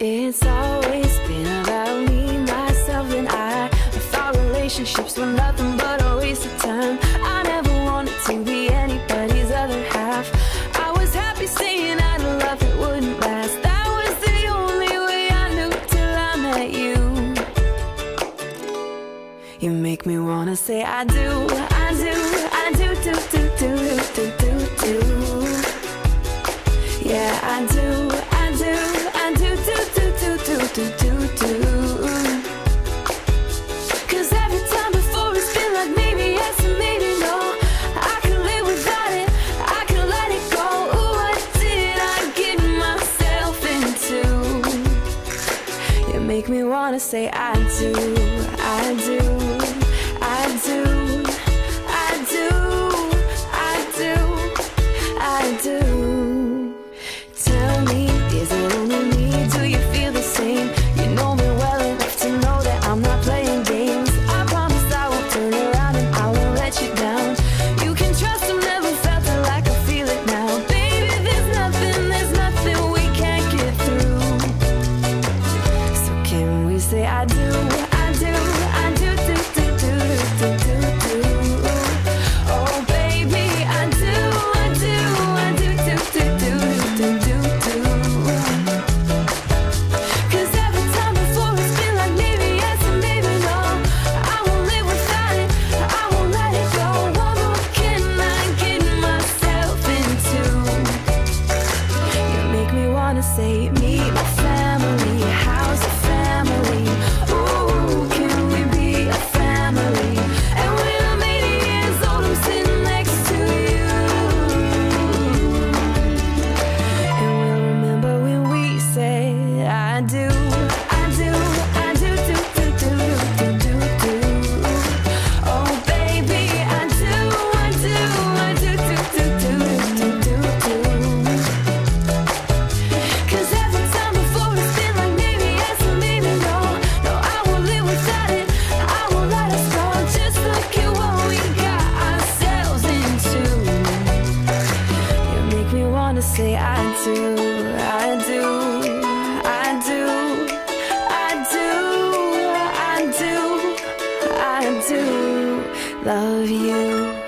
It's always been about me, myself, and I. I thought relationships were nothing but a waste of time. I never wanted to be anybody's other half. I was happy saying I'd love it wouldn't last. That was the only way I knew till I met you. You make me wanna say I do, I do, I do, do, do, do, do, do. do. wanna say I do, I do. say I do, I do, I do, do, do. say I do, I do, I do, I do, I do, I do love you.